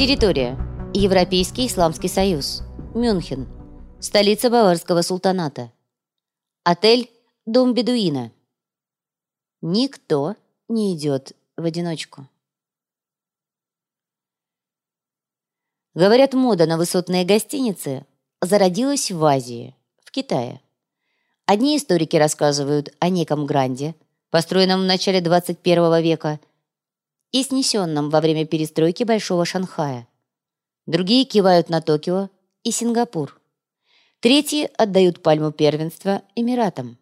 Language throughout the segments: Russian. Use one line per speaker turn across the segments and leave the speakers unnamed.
Территория. Европейский Исламский Союз. Мюнхен. Столица Баварского султаната. Отель «Дом Бедуина». Никто не идет в одиночку. Говорят, мода на высотные гостиницы зародилась в Азии, в Китае. Одни историки рассказывают о неком Гранде, построенном в начале 21 века и снесенном во время перестройки Большого Шанхая. Другие кивают на Токио и Сингапур. Третьи отдают пальму первенства Эмиратам.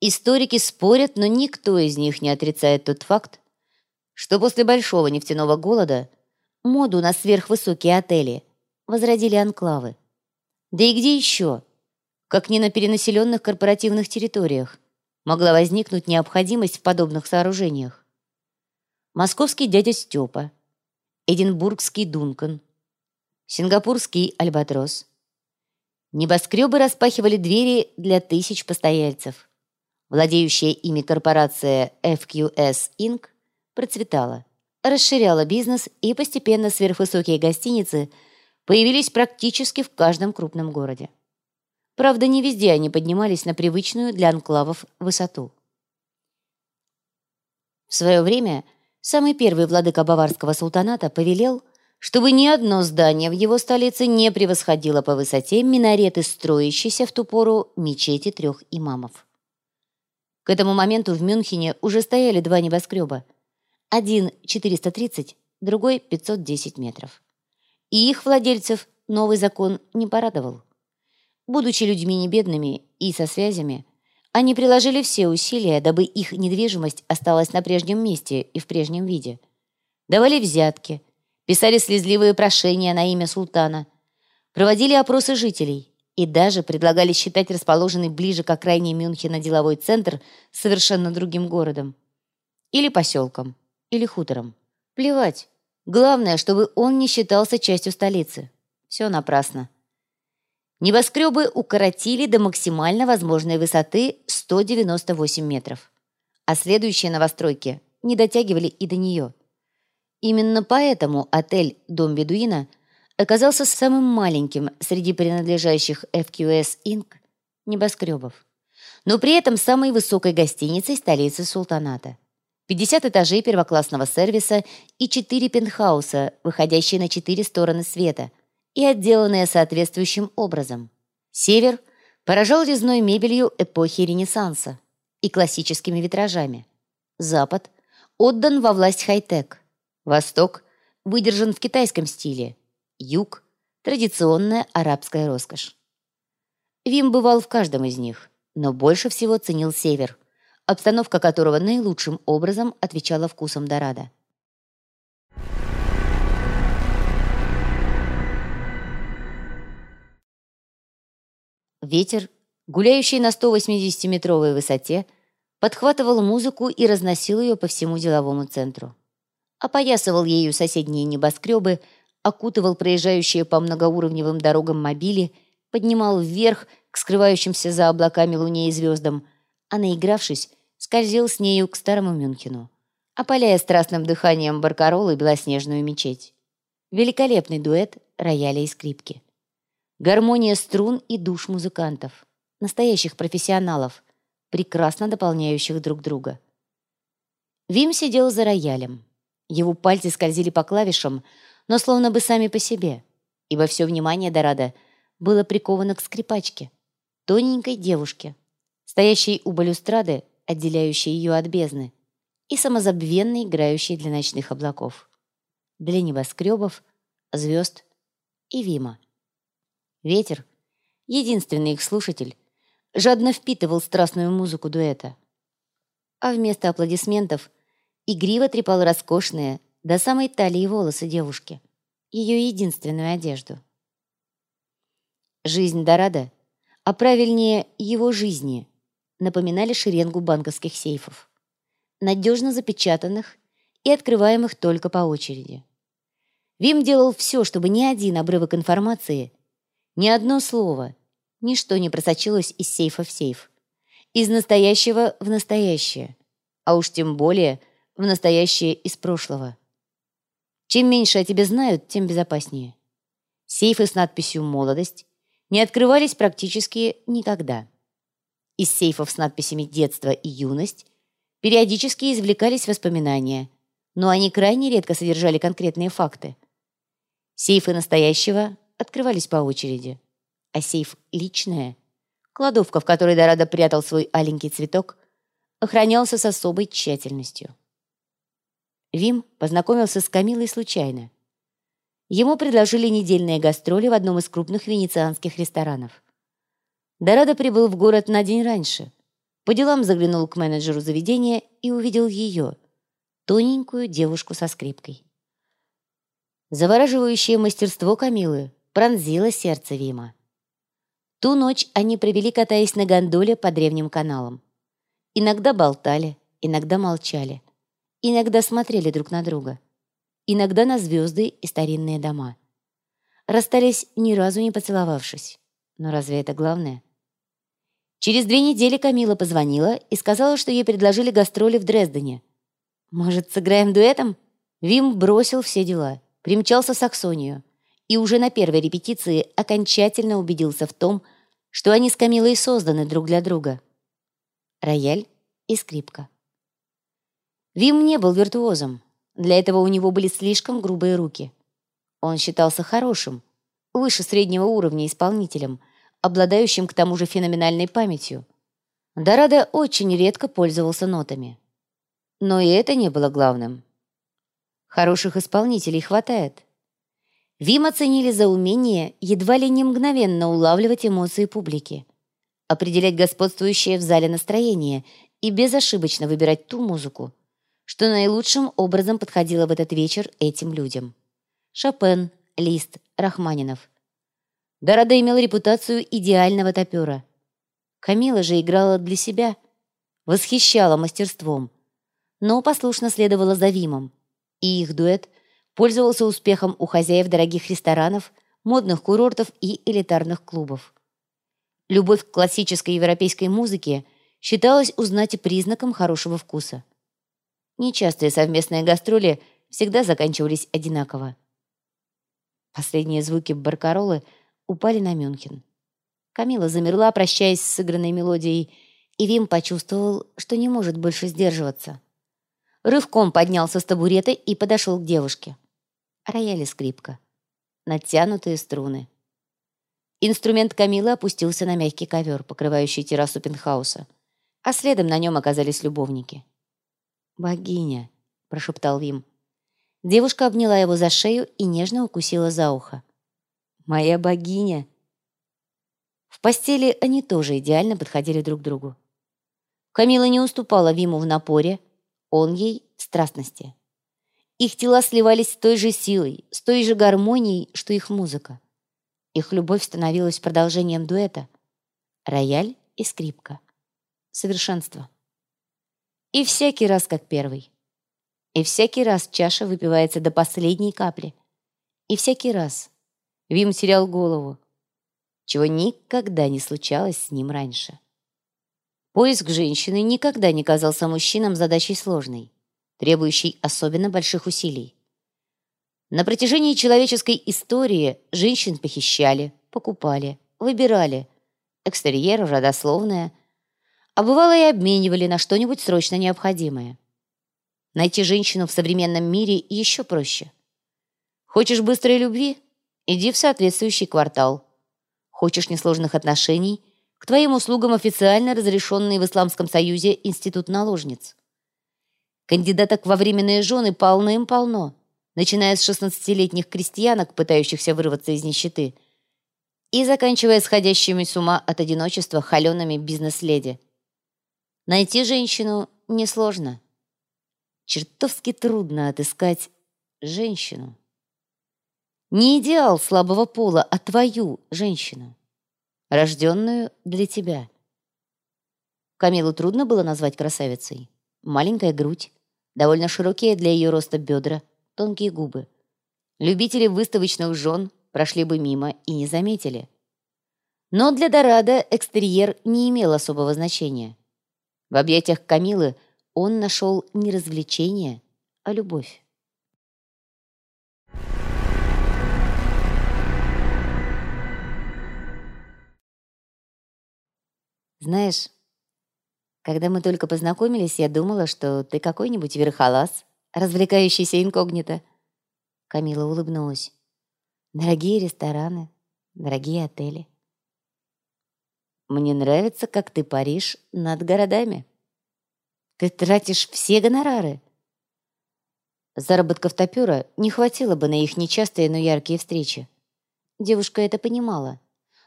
Историки спорят, но никто из них не отрицает тот факт, что после большого нефтяного голода моду на сверхвысокие отели возродили анклавы. Да и где еще, как не на перенаселенных корпоративных территориях, могла возникнуть необходимость в подобных сооружениях? Московский дядя Степа, Эдинбургский Дункан, Сингапурский Альбатрос. Небоскребы распахивали двери для тысяч постояльцев. Владеющая ими корпорация FQS Inc. процветала, расширяла бизнес и постепенно сверхвысокие гостиницы появились практически в каждом крупном городе. Правда, не везде они поднимались на привычную для анклавов высоту. В свое время самый первый владыка Баварского султаната повелел, чтобы ни одно здание в его столице не превосходило по высоте минареты, строящиеся в ту пору мечети трех имамов. К этому моменту в Мюнхене уже стояли два небоскреба. Один 430, другой 510 метров. И их владельцев новый закон не порадовал. Будучи людьми небедными и со связями, они приложили все усилия, дабы их недвижимость осталась на прежнем месте и в прежнем виде. Давали взятки, писали слезливые прошения на имя султана, проводили опросы жителей и даже предлагали считать расположенный ближе к окраине Мюнхена деловой центр совершенно другим городом. Или поселком, или хутором. Плевать. Главное, чтобы он не считался частью столицы. Все напрасно. Небоскребы укоротили до максимально возможной высоты 198 метров, а следующие новостройки не дотягивали и до нее. Именно поэтому отель «Дом Бедуина» оказался самым маленьким среди принадлежащих FQS Inc. небоскребов, но при этом самой высокой гостиницей столицы султаната. 50 этажей первоклассного сервиса и 4 пентхауса, выходящие на 4 стороны света – и отделанные соответствующим образом. Север поражал резной мебелью эпохи Ренессанса и классическими витражами. Запад отдан во власть хай-тек. Восток выдержан в китайском стиле. Юг – традиционная арабская роскошь. Вим бывал в каждом из них, но больше всего ценил север, обстановка которого наилучшим образом отвечала вкусам Дорадо. Ветер, гуляющий на 180-метровой высоте, подхватывал музыку и разносил ее по всему деловому центру. Опоясывал ею соседние небоскребы, окутывал проезжающие по многоуровневым дорогам мобили, поднимал вверх к скрывающимся за облаками луне и звездам, а наигравшись, скользил с нею к старому Мюнхену, опаляя страстным дыханием баркарол и белоснежную мечеть. Великолепный дуэт рояля и скрипки гармония струн и душ музыкантов, настоящих профессионалов, прекрасно дополняющих друг друга. Вим сидел за роялем. Его пальцы скользили по клавишам, но словно бы сами по себе, ибо все внимание Дорадо было приковано к скрипачке, тоненькой девушке, стоящей у балюстрады, отделяющей ее от бездны, и самозабвенно играющей для ночных облаков, для небоскребов, звезд и Вима. Ветер, единственный их слушатель, жадно впитывал страстную музыку дуэта. А вместо аплодисментов игриво трепал роскошные до самой талии волосы девушки, ее единственную одежду. Жизнь Дорадо, а правильнее его жизни, напоминали шеренгу банковских сейфов, надежно запечатанных и открываемых только по очереди. Вим делал все, чтобы ни один обрывок информации – ни одно слово, ничто не просочилось из сейфа в сейф. Из настоящего в настоящее, а уж тем более в настоящее из прошлого. Чем меньше о тебе знают, тем безопаснее. Сейфы с надписью «Молодость» не открывались практически никогда. Из сейфов с надписями «Детство» и «Юность» периодически извлекались воспоминания, но они крайне редко содержали конкретные факты. Сейфы настоящего открывались по очереди, а сейф «Личное» — кладовка, в которой Дорадо прятал свой аленький цветок, охранялся с особой тщательностью. Вим познакомился с Камилой случайно. Ему предложили недельные гастроли в одном из крупных венецианских ресторанов. Дорадо прибыл в город на день раньше. По делам заглянул к менеджеру заведения и увидел ее, тоненькую девушку со скрипкой. Завораживающее мастерство Камилы пронзило сердце Вима. Ту ночь они провели, катаясь на гондоле по древним каналам. Иногда болтали, иногда молчали, иногда смотрели друг на друга, иногда на звезды и старинные дома. Расстались ни разу не поцеловавшись. Но разве это главное? Через две недели Камила позвонила и сказала, что ей предложили гастроли в Дрездене. «Может, сыграем дуэтом?» Вим бросил все дела примчался в Саксонию и уже на первой репетиции окончательно убедился в том, что они с Камилой созданы друг для друга. Рояль и скрипка. Вим не был виртуозом. Для этого у него были слишком грубые руки. Он считался хорошим, выше среднего уровня исполнителем, обладающим к тому же феноменальной памятью. Дорадо очень редко пользовался нотами. Но и это не было главным. Хороших исполнителей хватает. Вим оценили за умение едва ли не мгновенно улавливать эмоции публики, определять господствующее в зале настроение и безошибочно выбирать ту музыку, что наилучшим образом подходило в этот вечер этим людям. Шопен, Лист, Рахманинов. Дорада имел репутацию идеального топера. Камила же играла для себя, восхищала мастерством, но послушно следовала за Вимом, и их дуэт пользовался успехом у хозяев дорогих ресторанов, модных курортов и элитарных клубов. Любовь к классической европейской музыке считалась узнать признаком хорошего вкуса. Нечастые совместные гастроли всегда заканчивались одинаково. Последние звуки баркаролы упали на Мюнхен. Камила замерла, прощаясь с сыгранной мелодией, и Вим почувствовал, что не может больше сдерживаться рывком поднялся с табурета и подошел к девушке. Рояль и скрипка. Натянутые струны. Инструмент Камилы опустился на мягкий ковер, покрывающий террасу пентхауса, а следом на нем оказались любовники. «Богиня», — прошептал Вим. Девушка обняла его за шею и нежно укусила за ухо. «Моя богиня!» В постели они тоже идеально подходили друг к другу. Камила не уступала Виму в напоре, он ей — страстности. Их тела сливались с той же силой, с той же гармонией, что их музыка. Их любовь становилась продолжением дуэта. Рояль и скрипка. Совершенство. И всякий раз как первый. И всякий раз чаша выпивается до последней капли. И всякий раз Вим терял голову, чего никогда не случалось с ним раньше. Поиск женщины никогда не казался мужчинам задачей сложной, требующей особенно больших усилий. На протяжении человеческой истории женщин похищали, покупали, выбирали, экстерьер, родословное, а бывало и обменивали на что-нибудь срочно необходимое. Найти женщину в современном мире еще проще. Хочешь быстрой любви? Иди в соответствующий квартал. Хочешь несложных отношений – к твоим услугам официально разрешенный в Исламском Союзе институт наложниц. Кандидаток во временные жены полным-полно, начиная с 16-летних крестьянок, пытающихся вырваться из нищеты, и заканчивая сходящими с ума от одиночества холеными бизнес-леди. Найти женщину несложно. Чертовски трудно отыскать женщину. Не идеал слабого пола, а твою женщину рожденную для тебя. Камилу трудно было назвать красавицей. Маленькая грудь, довольно широкие для ее роста бедра, тонкие губы. Любители выставочных жен прошли бы мимо и не заметили. Но для Дорадо экстерьер не имел особого значения. В объятиях Камилы он нашел не развлечение, а любовь. Знаешь, когда мы только познакомились, я думала, что ты какой-нибудь верхолаз, развлекающийся инкогнито. Камила улыбнулась. Дорогие рестораны, дорогие отели. Мне нравится, как ты паришь над городами. Ты тратишь все гонорары. Заработков топера не хватило бы на их нечастые, но яркие встречи. Девушка это понимала,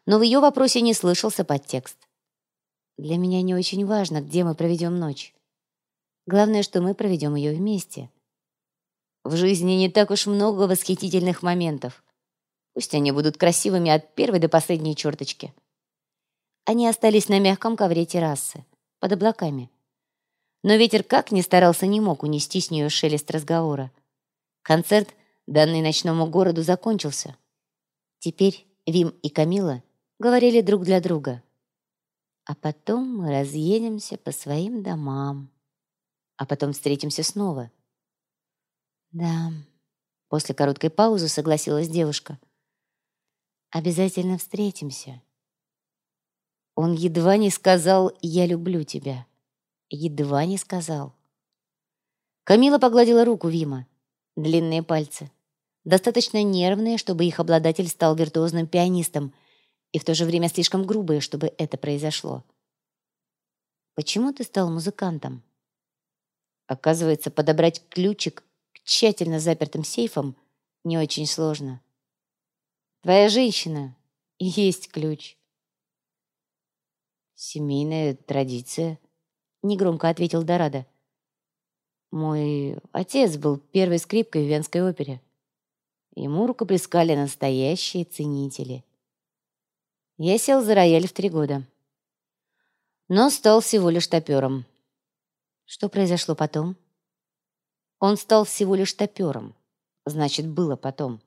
но в ее вопросе не слышался подтекст. Для меня не очень важно, где мы проведем ночь. Главное, что мы проведем ее вместе. В жизни не так уж много восхитительных моментов. Пусть они будут красивыми от первой до последней черточки. Они остались на мягком ковре террасы, под облаками. Но ветер как ни старался, не мог унести с нее шелест разговора. Концерт, данный ночному городу, закончился. Теперь Вим и Камила говорили друг для друга. А потом мы разъедемся по своим домам. А потом встретимся снова. Да, после короткой паузы согласилась девушка. Обязательно встретимся. Он едва не сказал «я люблю тебя». Едва не сказал. Камила погладила руку Вима. Длинные пальцы. Достаточно нервные, чтобы их обладатель стал виртуозным пианистом, и в то же время слишком грубые, чтобы это произошло. «Почему ты стал музыкантом?» Оказывается, подобрать ключик к тщательно запертым сейфам не очень сложно. Твоя женщина есть ключ. «Семейная традиция», — негромко ответил Дорадо. «Мой отец был первой скрипкой в Венской опере. Ему рукоплескали настоящие ценители. Я сел за рояль в три года, но стал всего лишь топером. Что произошло потом? Он стал всего лишь топером, значит, было потом.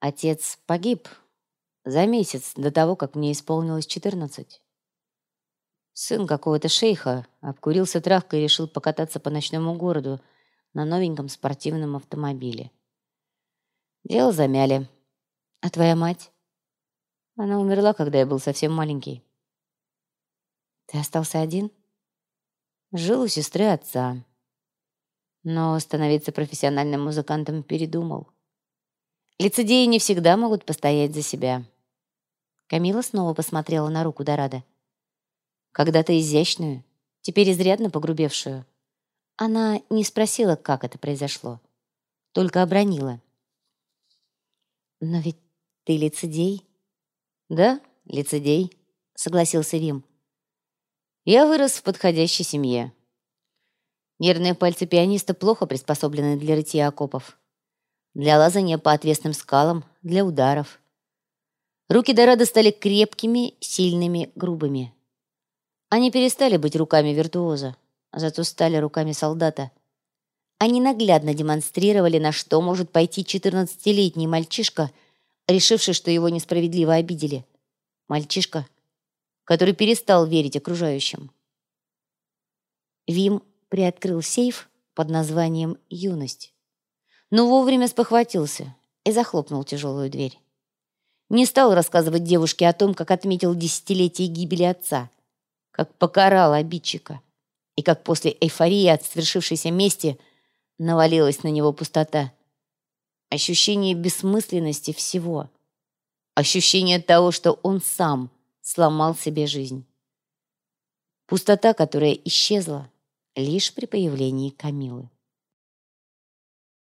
Отец погиб, за месяц до того, как мне исполнилось четырнадцать. Сын какого-то шейха обкурился травкой и решил покататься по ночному городу на новеньком спортивном автомобиле. Дело замяли. А твоя мать? Она умерла, когда я был совсем маленький. Ты остался один? Жил у сестры отца. Но становиться профессиональным музыкантом передумал. Лицедеи не всегда могут постоять за себя. Камила снова посмотрела на руку Дорадо. Когда-то изящную, теперь изрядно погрубевшую. Она не спросила, как это произошло, только обронила. «Но ведь ты лицедей?» «Да, лицедей», — согласился Вим. «Я вырос в подходящей семье. Нервные пальцы пианиста плохо приспособлены для рытья окопов, для лазания по отвесным скалам, для ударов. Руки Дорадо стали крепкими, сильными, грубыми. Они перестали быть руками виртуоза, зато стали руками солдата. Они наглядно демонстрировали, на что может пойти 14-летний мальчишка, решивший, что его несправедливо обидели. Мальчишка, который перестал верить окружающим. Вим приоткрыл сейф под названием «Юность», но вовремя спохватился и захлопнул тяжелую дверь. Не стал рассказывать девушке о том, как отметил десятилетие гибели отца, как покарал обидчика, и как после эйфории от свершившейся мести навалилась на него пустота. Ощущение бессмысленности всего. Ощущение того, что он сам сломал себе жизнь. Пустота, которая исчезла лишь при появлении Камилы.